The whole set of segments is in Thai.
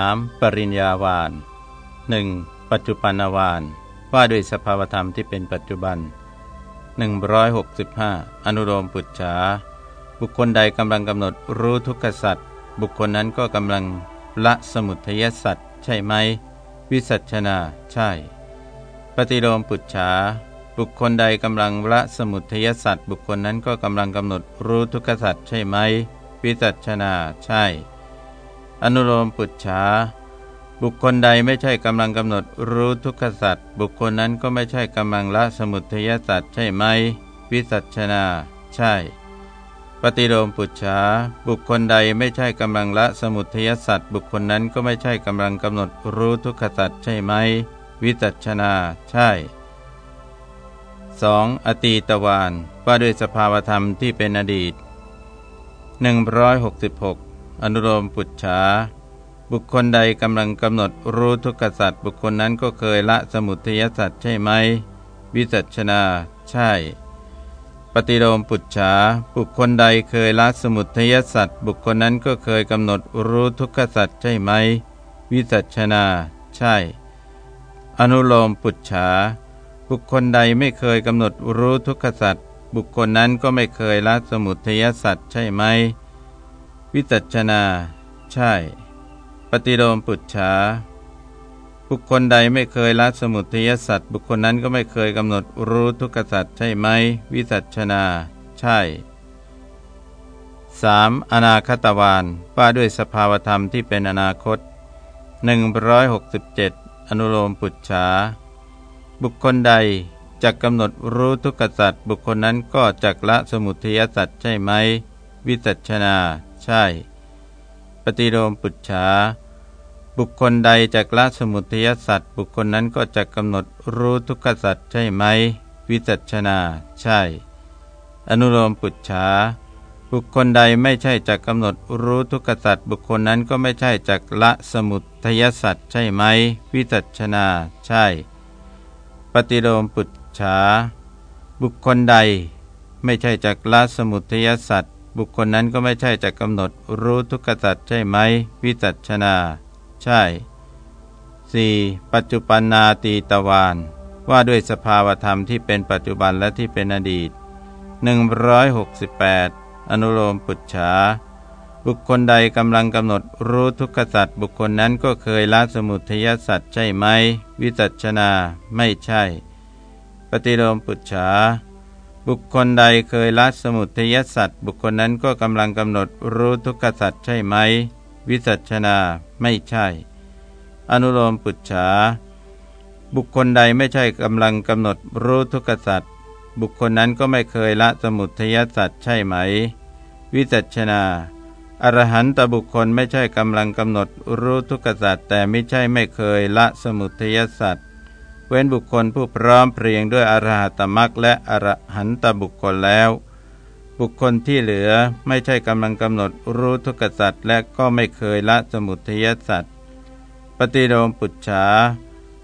3. ปริญญาวาน 1. ปัจจุบันวาน ว่าด้วยสภาวธรรมที่เป็นปัจจุบัน 165 อนุโลมปุจฉา บุคคลใดกำลังกำหนดรู้ทุกขสัตว์บุคคลนั้นก็กำลังละสมุทัยสัตว์ใช่ไหม วิสัชนา ใช่ ปฏิโลมปุจฉา บุคคลใดกำลังละสมุทัยสัตว์บุคคลนั้นก็กำลังกำหนดรู้ทุกขสัตว์ใช่ไหม วิสัชนา ใช่ อนุโลมปุจฉาบุคคลใดไม่ใช่กำลังกำหนดรู้ทุกขสัตว์บุคคลนั้นก็ไม่ใช่กำลังละสมุทัยสัตว์ใช่ไหม วิสัชนา ใช่ ปฏิโลมปุจฉาบุคคลใดไม่ใช่กำลังละสมุทัยสัตว์บุคคลนั้นก็ไม่ใช่กำลังกำหนดรู้ทุกขสัตว์ใช่ไหม วิจัชนา ใช่ 2. อตีตวานว่าด้วยสภาวธรรมที่เป็นอดีต 166 อนุโลมปุจฉาบุคคลใดกำลังกำหนดรู้ทุกขสัตว์บุคคลนั้นก็เคยละสมุทัยสัตว์ใช่ไหม วิจัชนา ใช่ ปฏิโลมปุจฉาบุคคลใดเคยละสมุทัยสัตว์บุคคลนั้นก็เคยกำหนดรู้ทุกขสัตว์ใช่ไหม วิสัชนา ใช่ อนุโลมปุจฉาบุคคลใดไม่เคยกำหนดรู้ทุกขสัตว์บุคคลนั้นก็ไม่เคยละสมุทัยสัตว์ใช่ไหม วิสัชนา ใช่ ปฏิโลมปุจฉาบุคคลใดไม่เคยละสมุทัยสัตว์บุคคลนั้นก็ไม่เคยกำหนดรู้ทุกขสัตว์ใช่ไหม วิสัชนา ใช่ 3. อนาคตวานว่าด้วยสภาวธรรมที่เป็นอนาคต 167 อนุโลมปุจฉาบุคคลใดจะกำหนดรู้ทุกขสัตว์บุคคลนั้นก็จักละสมุทัยสัตว์ใช่ไหม วิสัชนา ใช่ ปฏิโลมปุจฉา บุคคลใดจากละสมุทัยสัตว์ บุคคลนั้นก็จะกำหนดรู้ทุกขสัตว์ใช่ไหม วิจัชนา ใช่ อนุโลมปุจฉา บุคคลใดไม่ใช่จักกำหนดรู้ทุกขสัตว์บุคคลนั้นก็ไม่ใช่จักละสมุทัยสัตว์ใช่ไหม วิจัชนา ใช่ ปฏิโลมปุจฉาบุคคลใดไม่ใช่จักละสมุทัยสัตว์ บุคคลนั้นก็ไม่ใช่จักกำหนดรู้ทุกขสัตว์ใช่ไหม วิจัชนา ใช่ 4. ปัจจุปันนาตีตวานว่าด้วยสภาวธรรมที่เป็นปัจจุบันและที่เป็นอดีต 168 อนุโลมปุจฉาบุคคลใดกำลังกำหนดรู้ทุกขสัตว์บุคคลนั้นก็เคยละสมุทยสัตว์ใช่ไหม วิจัชนา ไม่ใช่ ปฏิโลมปุจฉา บุคคลใดเคยละสมุทัยสัตว์บุคคลนั้นก็กำลังกำหนดรู้ทุกขสัตว์ใช่ไหม วิสัชนาไม่ใช่ อนุโลมปุจฉาบุคคลใดไม่ใช่กำลังกำหนดรู้ทุกขสัตว์บุคคลนั้นก็ไม่เคยละสมุทัยสัตว์ใช่ไหม วิจัชนาอรหันตบุคคลไม่ใช่กำลังกำหนดรู้ทุกขสัตว์แต่ไม่ใช่ไม่เคยละสมุทัยสัตว์ เว้นบุคคลผู้พร้อมเพรียงด้วยอรหัตมรักและอรหันตบุคคลแล้ว บุคคลที่เหลือไม่ใช่กำลังกำหนดรู้ทุกสัตว์และก็ไม่เคยละสมุทัยสัตว์ปฏิโลมปุจฉา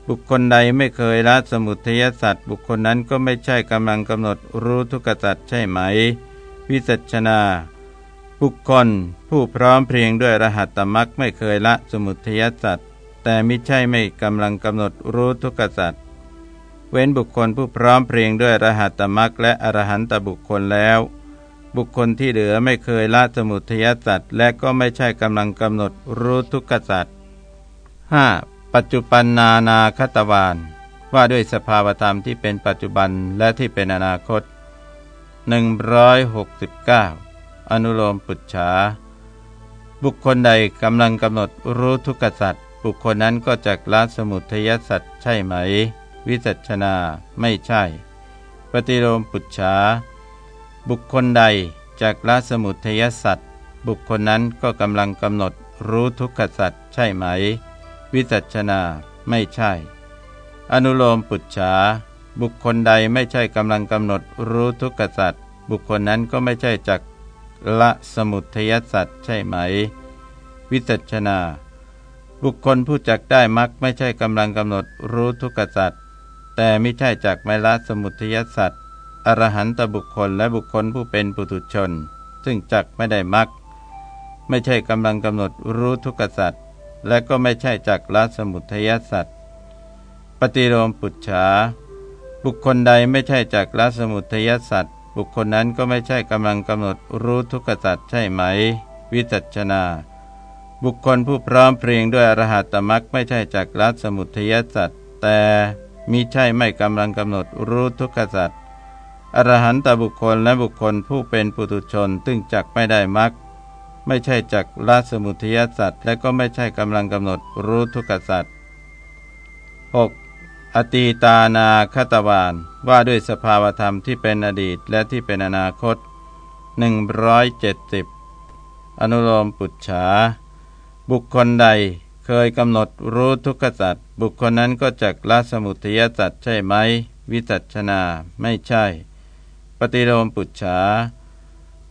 บุคคลใดไม่เคยละสมุทัยสัตว์บุคคลนั้นก็ไม่ใช่กำลังกำหนดรู้ทุกสัตว์ใช่ไหม วิสัชนา บุคคลผู้พร้อมเพรียงด้วยรหัตตมักไม่เคยละสมุทัยสัตว์ แต่ไม่ใช่ไม่กำลังกำหนดรู้ทุกสัตว์เว้นบุคคลผู้พร้อมเพรียงด้วยรหัตตมักและอรหันตบุคคลแล้ว บุคคลที่เหลือไม่เคยละสมุทัยสัตว์และก็ไม่ใช่กำลังกำหนดรู้ทุกขสัตว์ 5. ปัจจุบันนานาคตวานว่าด้วยสภาวธรรมที่เป็นปัจจุบันและที่เป็นอนาคต 169 อนุโลมปุจฉาบุคคลใดกำลังกำหนดรู้ทุกขสัตว์ บุคคลนั้นก็จะละสมุทยสัตว์ใช่ไหม วิจัชนาไม่ใช่ ปฏิโลมปุจฉาบุคคลใดจากละสมุทยสัตว์บุคคลนั้นก็กำลังกำหนดรู้ทุกขสัตว์ใช่ไหม วิจัชนาไม่ใช่ อนุโลมปุจฉาบุคคลใดไม่ใช่กำลังกำหนดรู้ทุกขสัตว์บุคคลนั้นก็ไม่ใช่จักละสมุทยสัตว์ใช่ไหม วิจัชนา บุคคลผู้จักได้มักไม่ใช่กำลังกำหนดรู้ทุกขสัตว์แต่ไม่ใช่จักไม่ละสมุทัยสัตว์อรหันตบุคคลและบุคคลผู้เป็นปุถุชน ซึ่งจักไม่ได้มักไม่ใช่กำลังกำหนดรู้ทุกขสัตว์และก็ไม่ใช่จักละสมุทัยสัตว์ปฏิโลมปุจฉาบุคคลใดไม่ใช่จักละสมุทัยสัตว์บุคคลนั้นก็ไม่ใช่กำลังกำหนดรู้ทุกขสัตว์ใช่ไหม วิจัชนา บุคคลผู้พร้อมเพรียงด้วยอรหัตตมักไม่ใช่จักละสมุทยสัตว์แต่มิใช่ไม่กำลังกำหนดรู้ทุกขสัตว์อรหันตบุคคลและบุคคลผู้เป็นปุถุชนตึงจักไม่ได้มักไม่ใช่จักละสมุทยสัตว์และก็ไม่ใช่กำลังกำหนดรู้ทุกขสัตว์ 6. อตีตานาคตวานว่าด้วยสภาวธรรมที่เป็นอดีตและที่เป็นอนาคต 170 อนุโลมปุจฉา บุคคลใดเคยกำหนดรู้ทุกขสัตว์บุคคลนั้นก็จักละสมุทัยสัตว์ใช่ไหม วิจัชนาไม่ใช่ ปฏิโลมปุจฉา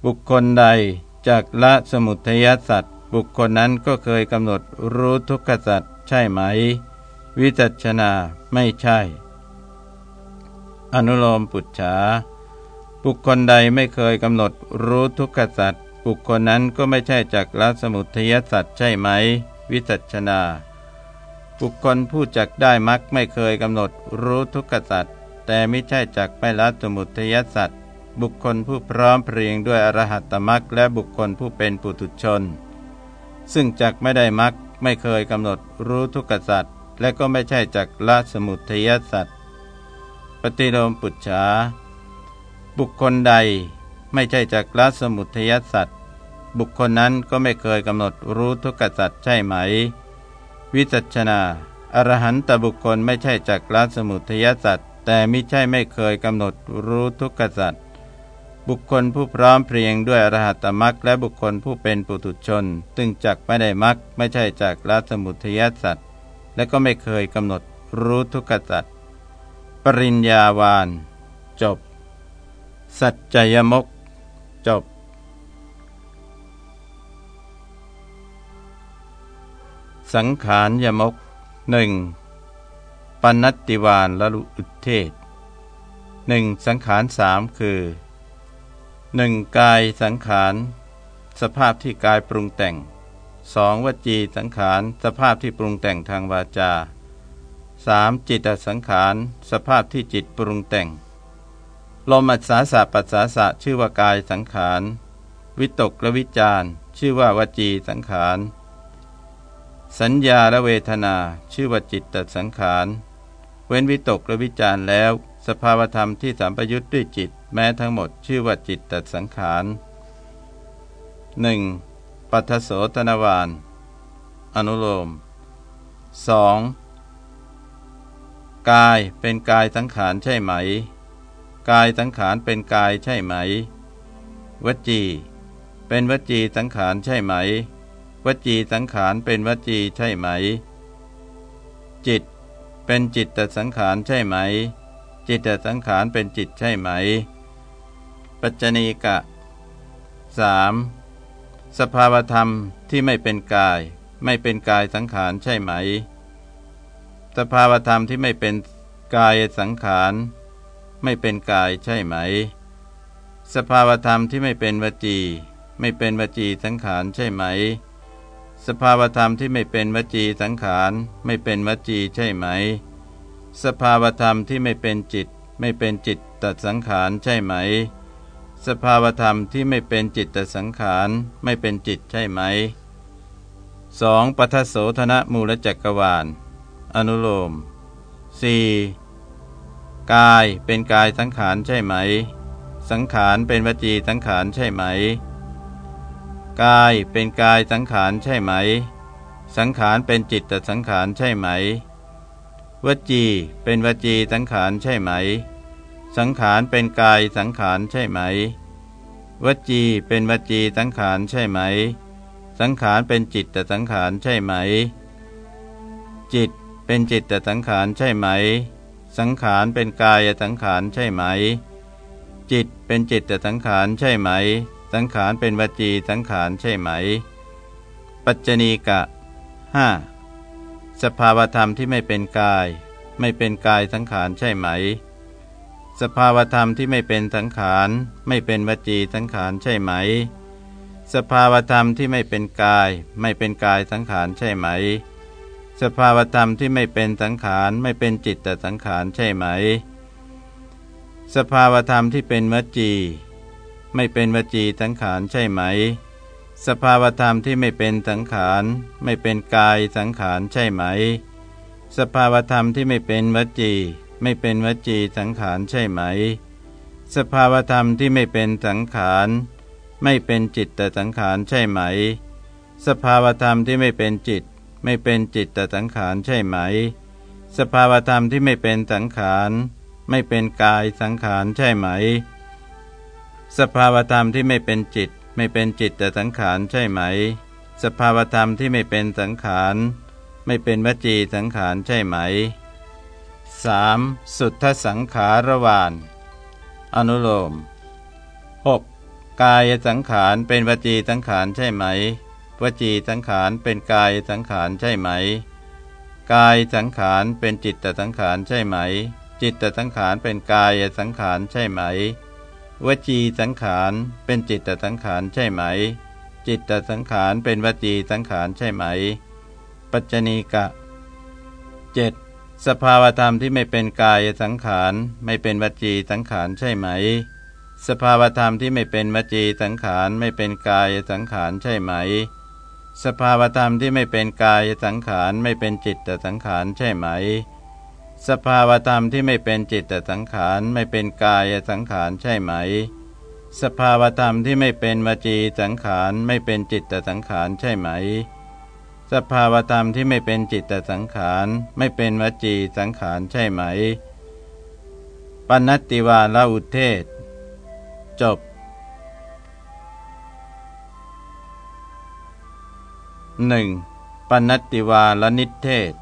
บุคคลใดจักละสมุทัยสัตว์บุคคลนั้นก็เคยกำหนดรู้ทุกขสัตว์ใช่ไหม วิจัชนาไม่ใช่ อนุโลมปุจฉา บุคคลใดไม่เคยกำหนดรู้ทุกขสัตว์ บุคคลนั้นก็ไม่ใช่จักละสมุทัยสัตว์ใช่ไหม วิจัชนา บุคคลผู้จักได้มักไม่เคยกำหนดรู้ทุกขสัตว์แต่ไม่ใช่จักไม่ละสมุทัยสัตว์บุคคลผู้พร้อมเพรียงด้วยอรหัตตมักและบุคคลผู้เป็นปุถุชน ซึ่งจักไม่ได้มักไม่เคยกำหนดรู้ทุกขสัตว์และก็ไม่ใช่จักละสมุทัยสัตว์ปฏิโลมปุจฉาบุคคลใดไม่ใช่จักละสมุทัยสัตว์ บุคคลนั้นก็ไม่เคยกำหนดรู้ทุกขสัตว์ใช่ไหม วิจัชนาอรหันตบุคคลไม่ใช่จักละสมุทยสัตว์แต่ไม่ใช่ไม่เคยกำหนดรู้ทุกขสัตว์บุคคลผู้พร้อมเพรียงด้วยอรหัตมรักและบุคคลผู้เป็นปุถุชนตึงจักไม่ได้มักไม่ใช่จากละสมุทยสัตว์และก็ไม่เคยกำหนดรู้ทุกขสัตว์ปริญญาวานจบ สัจจยมกจบ สังขารยมกหนึ่งปัณติวานละลุอุเทศหนึ่งสังขารสามคือหนึ่งกายสังขาร สภาพที่กายปรุงแต่งสองวจีสังขาร สภาพที่ปรุงแต่งทางวาจาสามจิตสังขาร สภาพที่จิตปรุงแต่ง ลมอัศาสะปัสสาสะชื่อว่ากายสังขาร วิตกและวิจารชื่อว่าวจีสังขาร สัญญาและเวทนาชื่อว่าจิตตสังขาร เว้นวิตกและวิจารแล้ว สภาวธรรมที่สัมปยุทธ์ด้วยจิต แม้ทั้งหมดชื่อว่าจิตตสังขารหนึ่งปัทโสตนวานอนุโลม 2. กายเป็นกายสังขารใช่ไหม กายสังขารเป็นกายใช่ไหม วจี เป็นวจีสังขารใช่ไหม วจีสังขารเป็นวจีใช่ไหม จิต เป็นจิตตสังขารใช่ไหม จิตตสังขารเป็นจิตใช่ไหม ปัจจณีกะ 3. สภาวธรรมที่ไม่เป็นกาย ไม่เป็นกายสังขารใช่ไหม สภาวธรรมที่ไม่เป็นกายสังขารไม่เป็นกายใช่ไหม สภาวธรรมที่ไม่เป็นวจี ไม่เป็นวจีสังขารใช่ไหม สภาวธรรมที่ไม่เป็นวจีสังขารไม่เป็นวจีใช่ไหม สภาวธรรมที่ไม่เป็นจิต ไม่เป็นจิตตสังขารใช่ไหม สภาวธรรมที่ไม่เป็นจิตตสังขารไม่เป็นจิตใช่ไหม 2. ปัทโสธนมูลจักรวาล อนุโลม 4. กายเป็นกายสังขารใช่ไหม สังขารเป็นวจีสังขารใช่ไหม กายเป็นกายสังขารใช่ไหม สังขารเป็นจิตตสังขารใช่ไหม วจีเป็นวจีสังขารใช่ไหม สังขารเป็นกายสังขารใช่ไหม วจีเป็นวจีสังขารใช่ไหม สังขารเป็นจิตแต่สังขารใช่ไหม จิตเป็นจิตแต่สังขารใช่ไหม สังขารเป็นกายสังขารใช่ไหม จิตเป็นจิตแต่สังขารใช่ไหม สังขารเป็นวจีสังขารใช่ไหม ปัจจณีกะห้าสภาวธรรมที่ไม่เป็นกาย ไม่เป็นกายสังขารใช่ไหม สภาวธรรมที่ไม่เป็นสังขาร ไม่เป็นวจีสังขารใช่ไหม สภาวธรรมที่ไม่เป็นกาย ไม่เป็นกายสังขารใช่ไหม สภาวธรรมที่ไม่เป็นสังขาร ไม่เป็นจิตแต่สังขารใช่ไหม สภาวธรรมที่เป็นมจี ไม่เป็นวจีสังขารใช่ไหม สภาวธรรมที่ไม่เป็นสังขาร ไม่เป็นกายสังขารใช่ไหม สภาวธรรมที่ไม่เป็นวจี ไม่เป็นวจีสังขารใช่ไหม สภาวธรรมที่ไม่เป็นสังขาร ไม่เป็นจิตแต่สังขารใช่ไหม สภาวธรรมที่ไม่เป็นจิต ไม่เป็นจิตแต่สังขารใช่ไหม สภาวธรรมที่ไม่เป็นสังขาร ไม่เป็นกายสังขารใช่ไหม สภาวธรรมที่ไม่เป็นจิต ไม่เป็นจิตแต่สังขารใช่ไหม สภาวธรรมที่ไม่เป็นสังขาร ไม่เป็นวจีสังขารใช่ไหม 3. สุทธสังขารวานอนุโลม 6. กายสังขารเป็นวจีสังขารใช่ไหม วจีสังขารเป็นกายสังขารใช่ไหม กายสังขารเป็นจิตตสังขารใช่ไหม จิตตสังขารเป็นกายสังขารใช่ไหม วจีสังขารเป็นจิตตสังขารใช่ไหม จิตตสังขารเป็นวจีสังขารใช่ไหม ปัจจณีกะ 7. สภาวธรรมที่ไม่เป็นกายสังขารไม่เป็นวจีสังขารใช่ไหม สภาวธรรมที่ไม่เป็นมจีสังขารไม่เป็นกายสังขารใช่ไหม สภาวธรรมที่ไม่เป็นกายสังขารไม่เป็นจิตตสังขารใช่ไหม สภาวธรรมที่ไม่เป็นจิตตสังขารไม่เป็นกายสังขารใช่ไหม สภาวธรรมที่ไม่เป็นมจีสังขารไม่เป็นจิตตสังขารใช่ไหม สภาวธรรมที่ไม่เป็นจิตตสังขารไม่เป็นวจีสังขารใช่ไหมปนัตติวาลอุเทศ จบ 1. ปนัตติวาลนิเทศ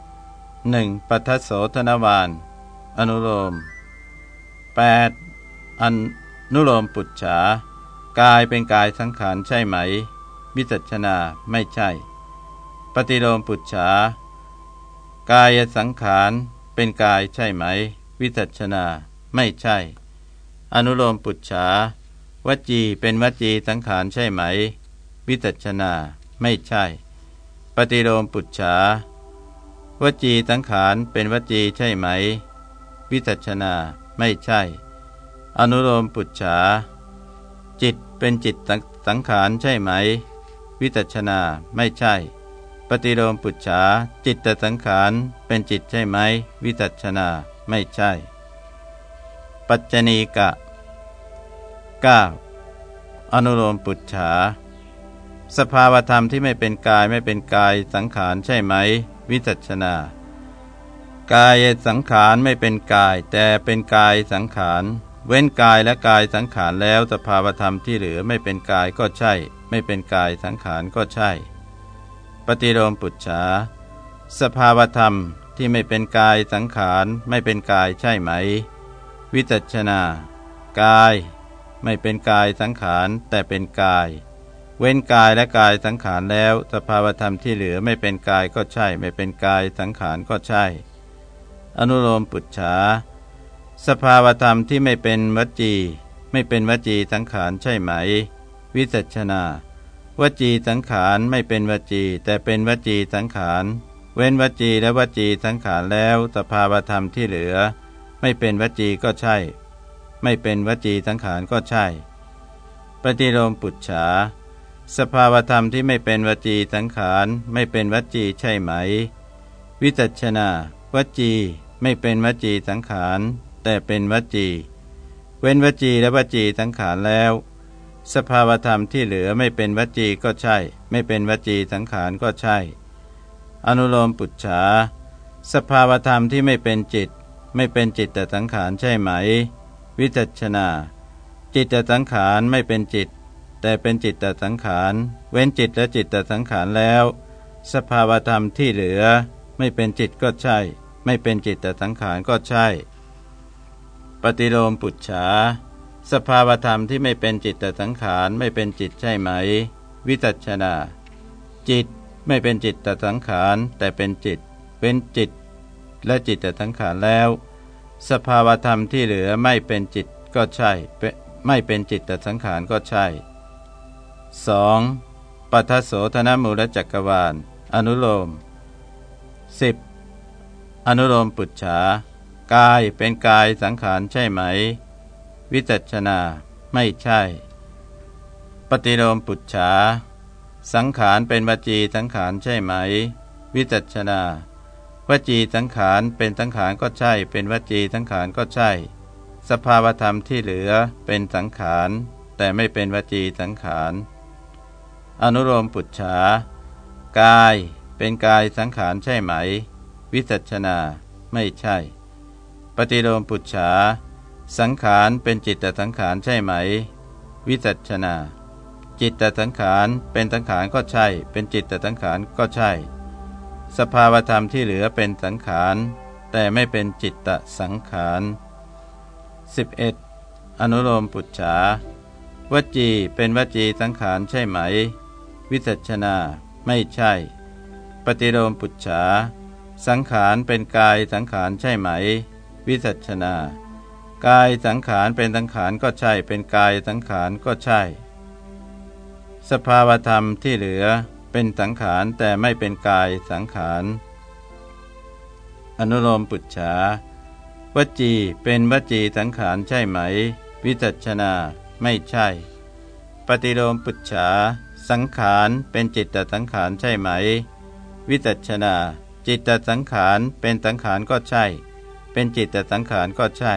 1. ปัทโสธนวานอนุโลม 8. อนุโลมปุจฉากายเป็นกายสังขารใช่ไหม วิจัชนาไม่ใช่ ปฏิโลมปุจฉากายสังขารเป็นกายใช่ไหม วิจัชนาไม่ใช่ อนุโลมปุจฉาวจีเป็นวจีสังขารใช่ไหม วิจัชนาไม่ใช่ ปฏิโลมปุจฉา วจีสังขารเป็นวจีใช่ไหม วิจัชนาไม่ใช่ อนุโลมปุจฉา จิตเป็นจิตสังขารใช่ไหม วิจัชนาไม่ใช่ ปฏิโลมปุจฉา จิตตสังขารเป็นจิตใช่ไหม วิจัชนาไม่ใช่ ปัจจณีกะ 9. อนุโลมปุจฉา สภาวธรรมที่ไม่เป็นกายไม่เป็นกายสังขารใช่ไหม วิจัชนากายสังขารไม่เป็นกาย แต่เป็นกายสังขาร เว้นกายและกายสังขารแล้วสภาวธรรมที่เหลือไม่เป็นกายก็ใช่ ไม่เป็นกายสังขารก็ใช่ ปฏิโลมปุจฉาสภาวธรรมที่ไม่เป็นกายสังขารไม่เป็นกายใช่ไหม วิจัชนากาย ไม่เป็นกายสังขารแต่เป็นกาย เว้นกายและกายสังขารแล้ว สภาวธรรมที่เหลือไม่เป็นกายก็ใช่ ไม่เป็นกายสังขารก็ใช่ อนุโลมปุจฉาสภาวธรรมที่ไม่เป็นวจี ไม่เป็นวจีสังขารใช่ไหม วิสัชนาวจีสังขารไม่เป็นวจี แต่เป็นวจีสังขาร เว้นวจีและวจีสังขารแล้ว สภาวธรรมที่เหลือ ไม่เป็นวจีก็ใช่ ไม่เป็นวจีสังขารก็ใช่ ปฏิโลมปุจฉา สภาวธรรมที่ไม่เป็นวจีสังขารไม่เป็นวจีใช่ไหม วิจัชนาวจีไม่เป็นวจีสังขาร แต่เป็นวจี เว้นวจีและวจีสังขารแล้ว สภาวธรรมที่เหลือไม่เป็นวจีก็ใช่ ไม่เป็นวจีสังขารก็ใช่ อนุโลมปุจฉาสภาวธรรมที่ไม่เป็นจิต ไม่เป็นจิตแต่สังขารใช่ไหม วิจัชนา จิตแต่สังขารไม่เป็นจิต แต่เป็นจิตตสังขาร เว้นจิตและจิตตสังขารแล้ว สภาวธรรมที่เหลือ ไม่เป็นจิตก็ใช่ ไม่เป็นจิตตสังขารก็ใช่ ปฏิโลมปุจฉาสภาวธรรมที่ไม่เป็นจิตตสังขารไม่เป็นจิตใช่ไหม วิจัชนา จิตไม่เป็นจิตตสังขาร แต่เป็นจิต เป็นจิต และจิตตสังขารแล้ว สภาวธรรมที่เหลือไม่เป็นจิตก็ใช่ ไม่เป็นจิตแต่สังขารก็ใช่ 2. ปัทโสธนมูลจักรวาล อนุโลม 10. อนุโลมปุจฉากายเป็นกายสังขารใช่ไหม วิจัชนาไม่ใช่ ปฏิโลมปุจฉา สังขารเป็นวจีสังขารใช่ไหม วิจัชนาวจีสังขารเป็นสังขารก็ใช่ เป็นวจีสังขารก็ใช่ สภาวธรรมที่เหลือเป็นสังขาร แต่ไม่เป็นวจีสังขาร อนุโลมปุจฉากายเป็นกายสังขารใช่ไหม วิจัชนาไม่ใช่ ปฏิโลมปุจฉา สังขารเป็นจิตตสังขารใช่ไหม วิจัชนา จิตตสังขารเป็นสังขารก็ใช่ เป็นจิตตสังขารก็ใช่ สภาวธรรมที่เหลือเป็นสังขาร แต่ไม่เป็นจิตตสังขาร 11. อนุโลมปุจฉาวจีเป็นวจีสังขารใช่ไหม วิจัชนา ไม่ใช่ ปฏิโลมปุจฉา สังขารเป็นกายสังขารใช่ไหม วิจัชนา กายสังขารเป็นสังขารก็ใช่ เป็นกายสังขารก็ใช่ สภาวธรรมที่เหลือเป็นสังขารแต่ไม่เป็นกายสังขาร อนุโลมปุจฉาวจีเป็นวจีสังขารใช่ไหม วิจัชนาไม่ใช่ ปฏิโลมปุจฉา สังขารเป็นจิตตสังขารใช่ไหม วิจัชนา จิตตสังขารเป็นสังขารก็ใช่ เป็นจิตตสังขารก็ใช่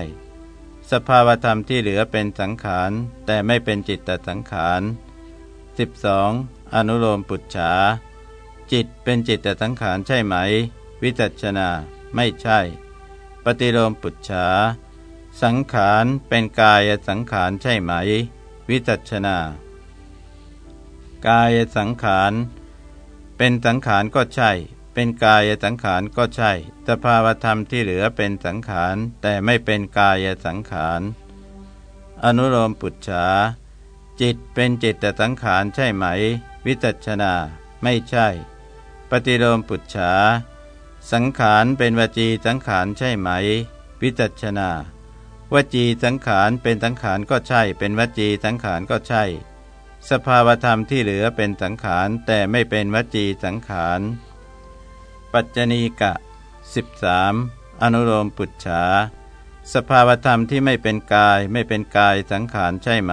สภาวธรรมที่เหลือเป็นสังขาร แต่ไม่เป็นจิตตสังขาร 12. อนุโลมปุจฉา จิตเป็นจิตตสังขารใช่ไหม วิจัชนา ไม่ใช่ ปฏิโลมปุจฉา สังขารเป็นกายสังขารใช่ไหม วิจัชนา กายสังขาร เป็นสังขารก็ใช่ เป็นกายสังขารก็ใช่ สภาวธรรมที่เหลือเป็นสังขาร แต่ไม่เป็นกายสังขาร อนุโลมปุจฉาจิตเป็นจิตแต่สังขารใช่ไหม วิจัชนา ไม่ใช่ ปฏิโลมปุจฉาสังขารเป็นวจีสังขารใช่ไหม วิจัชนาวจีสังขารเป็นสังขารก็ใช่ เป็นวจีสังขารก็ใช่ สภาวธรรมที่เหลือเป็นสังขารแต่ไม่เป็นวจีสังขาร ปัจจณีกะ 13. อนุโลมปุจฉา สภาวธรรมที่ไม่เป็นกายไม่เป็นกายสังขารใช่ไหม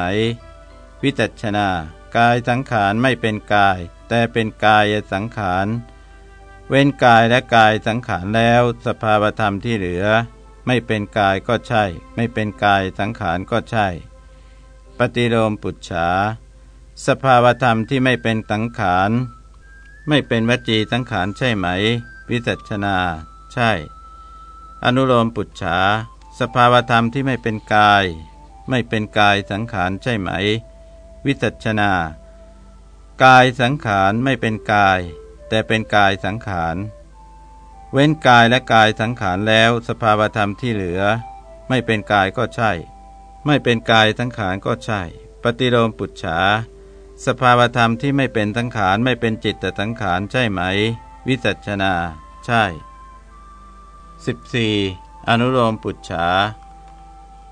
วิจัชนากายสังขารไม่เป็นกาย แต่เป็นกายสังขาร เว้นกายและกายสังขารแล้ว สภาวธรรมที่เหลือ ไม่เป็นกายก็ใช่ ไม่เป็นกายสังขารก็ใช่ ปฏิโลมปุจฉา สภาวธรรมที่ไม่เป็นสังขารไม่เป็นวจีสังขารใช่ไหม วิจัชนา ใช่ อนุโลมปุจฉา สภาวธรรมที่ไม่เป็นกาย ไม่เป็นกายสังขารใช่ไหม วิจัชนา กายสังขารไม่เป็นกาย แต่เป็นกายสังขาร เว้นกายและกายสังขารแล้ว สภาวธรรมที่เหลือ ไม่เป็นกายก็ใช่ ไม่เป็นกายสังขารก็ใช่ ปฏิโลมปุจฉา สภาวธรรมที่ไม่เป็นสังขารไม่เป็นจิตแต่สังขารใช่ไหม วิจัชนา ใช่ 14. อนุโลมปุจฉา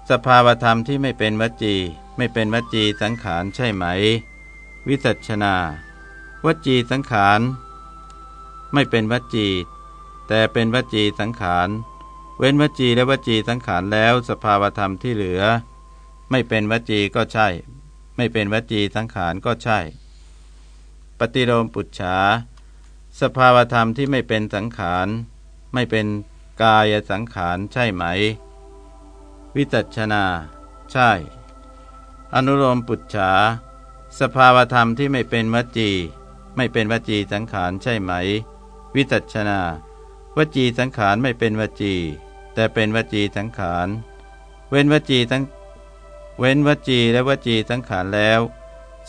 สภาวธรรมที่ไม่เป็นวจี ไม่เป็นวจีสังขารใช่ไหม วิจัชนา วจีสังขาร ไม่เป็นวจี แต่เป็นวจีสังขาร เว้นวจีและวจีสังขารแล้ว สภาวธรรมที่เหลือ ไม่เป็นวจีก็ใช่ ไม่เป็นวจีสังขารก็ใช่ ปฏิโลมปุจฉา สภาวธรรมที่ไม่เป็นสังขาร ไม่เป็นกายสังขารใช่ไหม วิจัชนา ใช่ อนุโลมปุจฉา สภาวธรรมที่ไม่เป็นวจี ไม่เป็นวจีสังขารใช่ไหม วิจัชนาวจีสังขารไม่เป็นวจี แต่เป็นวจีสังขาร เว้นวจีทั้ง เว้นวจีและวจีสังขารแล้ว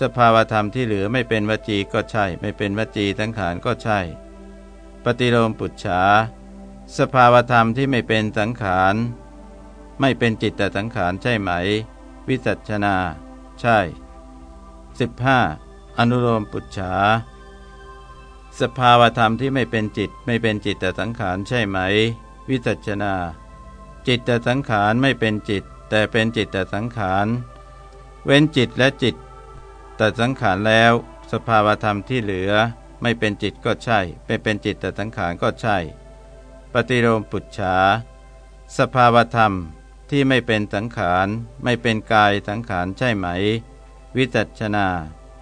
สภาวธรรมที่เหลือไม่เป็นวจีก็ใช่ ไม่เป็นวจีสังขารก็ใช่ ปฏิโลมปุจฉาสภาวธรรมที่ไม่เป็นสังขาร ไม่เป็นจิตแต่สังขารใช่ไหม วิจัชนา ใช่ 15. อนุโลมปุจฉาสภาวธรรมที่ไม่เป็นจิตไม่เป็นจิตแต่สังขารใช่ไหม วิจัชนา จิตแต่สังขารไม่เป็นจิต แต่เป็นจิตแต่สังขาร เว้นจิตและจิต แต่สังขารแล้ว สภาวธรรมที่เหลือ ไม่เป็นจิตก็ใช่ ไม่เป็นจิตแต่สังขารก็ใช่ ปฏิโลมปุจฉาสภาวธรรมที่ไม่เป็นสังขาร ไม่เป็นกายสังขารใช่ไหม วิจัชนา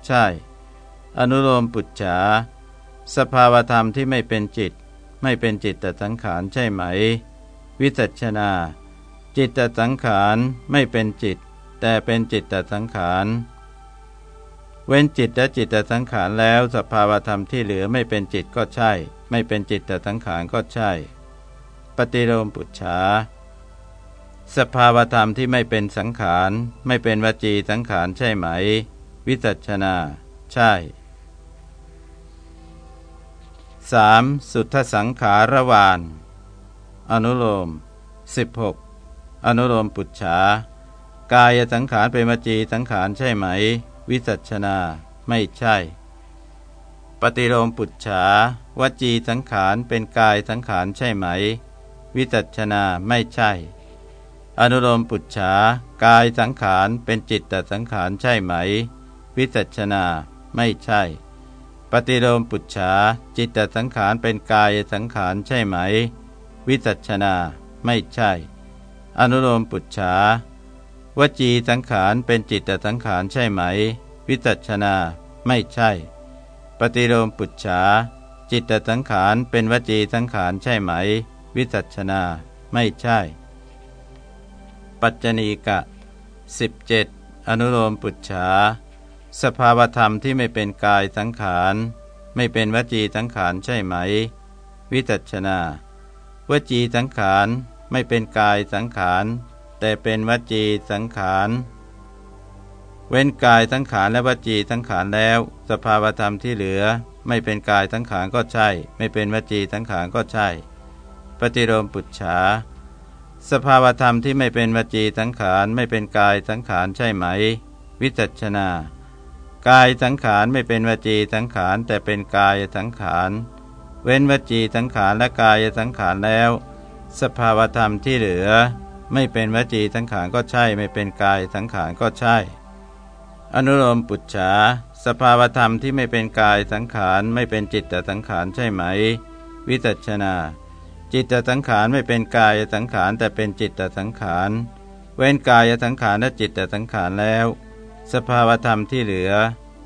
ใช่ อนุโลมปุจฉาสภาวธรรมที่ไม่เป็นจิต ไม่เป็นจิตแต่สังขารใช่ไหม วิจัชนา จิตแต่สังขารไม่เป็นจิต แต่เป็นจิตแต่สังขารเว้นจิตและจิตแต่สังขารแล้วสภาวธรรมที่เหลือไม่เป็นจิตก็ใช่ ไม่เป็นจิตแต่สังขารก็ใช่ ปฏิโลมปุจฉาสภาวธรรมที่ไม่เป็นสังขาร ไม่เป็นวจีสังขารใช่ไหม วิจัชนา ใช่ 3. สุทธสังขารวาน อนุโลม 16. อนุโลมปุจฉากายสังขารเป็นวจีสังขารใช่ไหม วิจัชนาไม่ใช่ ปฏิโลมปุจฉาวจีสังขารเป็นกายสังขารใช่ไหม วิจัชนาไม่ใช่ อนุโลมปุจฉากายสังขารเป็นจิตตสังขารใช่ไหม วิจัชนาไม่ใช่ ปฏิโลมปุจฉาจิตตสังขารเป็นกายสังขารใช่ไหม วิจัชนาไม่ใช่ อนุโลมปุจฉาวจีสังขารเป็นจิตตสังขารใช่ไหม วิจัชนา ไม่ใช่ ปฏิโลมปุจฉาจิตตสังขารเป็นวจีสังขารใช่ไหม วิจัชนา ไม่ใช่ ปัจจณีกะ 17. อนุโลมปุจฉาสภาวธรรมที่ไม่เป็นกายสังขาร ไม่เป็นวจีสังขารใช่ไหม วิจัชนาวจีสังขาร ไม่เป็นกายสังขาร แต่เป็นวจีสังขารเว้นกายสังขารและวจีสังขารแล้ว สภาวธรรมที่เหลือ ไม่เป็นกายสังขารก็ใช่ ไม่เป็นวจีสังขารก็ใช่ ปฏิโลมปุจฉาสภาวธรรมที่ไม่เป็นวจีสังขารไม่เป็นกายสังขารใช่ไหม วิจัชนากายสังขารไม่เป็นวจีสังขารแต่เป็นกายสังขาร เว้นวจีสังขารและกายสังขารแล้ว สภาวธรรมที่เหลือ ไม่เป็นวจีสังขารก็ใช่ ไม่เป็นกายสังขารก็ใช่ อนุโลมปุจฉาสภาวธรรมที่ไม่เป็นกายสังขารไม่เป็นจิตแต่สังขารใช่ไหม วิจัชนา จิตตสังขารไม่เป็นกายสังขารแต่เป็นจิตตสังขาร เว้นกายสังขารและจิตตสังขารแล้ว สภาวธรรมที่เหลือ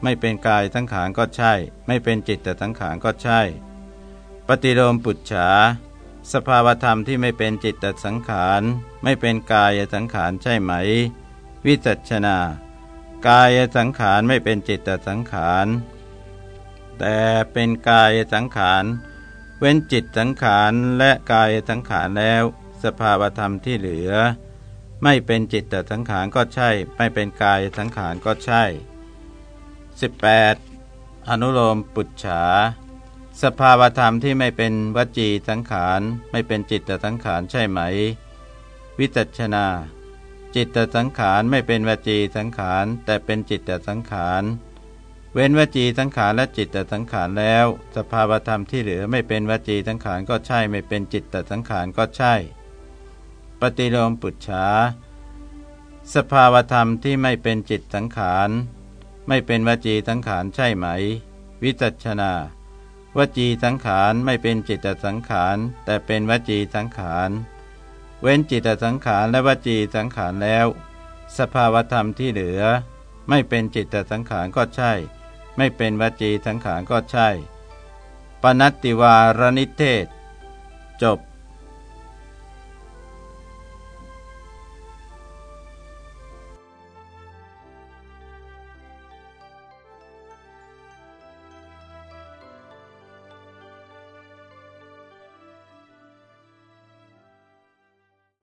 ไม่เป็นกายสังขารก็ใช่ ไม่เป็นจิตตสังขารก็ใช่ ปฏิโลมปุจฉา สภาวธรรมที่ไม่เป็นจิตตสังขาร ไม่เป็นกายสังขารใช่ไหม วิจัชนากายสังขารไม่เป็นจิตตสังขาร แต่เป็นกายสังขาร เว้นจิตสังขารและกายสังขารแล้ว สภาวธรรมที่เหลือ ไม่เป็นจิตแต่สังขารก็ใช่ ไม่เป็นกายสังขารก็ใช่ 18. อนุโลมปุจฉา สภาวธรรมที่ไม่เป็นวจีสังขาร ไม่เป็นจิตแต่สังขารใช่ไหม วิจัชนา จิตแต่สังขารไม่เป็นวจีสังขาร แต่เป็นจิตแต่สังขาร เว้นวจีสังขารและจิตตสังขารแล้ว สภาวธรรมที่เหลือไม่เป็นวจีสังขารก็ใช่ ไม่เป็นจิตตสังขารก็ใช่ ปฏิโลมปุจฉาสภาวธรรมที่ไม่เป็นจิตสังขาร ไม่เป็นวจีสังขารใช่ไหม วิจัชนา วจีสังขารไม่เป็นจิตสังขาร แต่เป็นวจีสังขาร เว้นจิตสังขารและวจีสังขารแล้ว สภาวธรรมที่เหลือ ไม่เป็นจิตสังขารก็ใช่ ไม่เป็นวจีสังขารก็ใช่ปนัตติวารณิเทศ จบ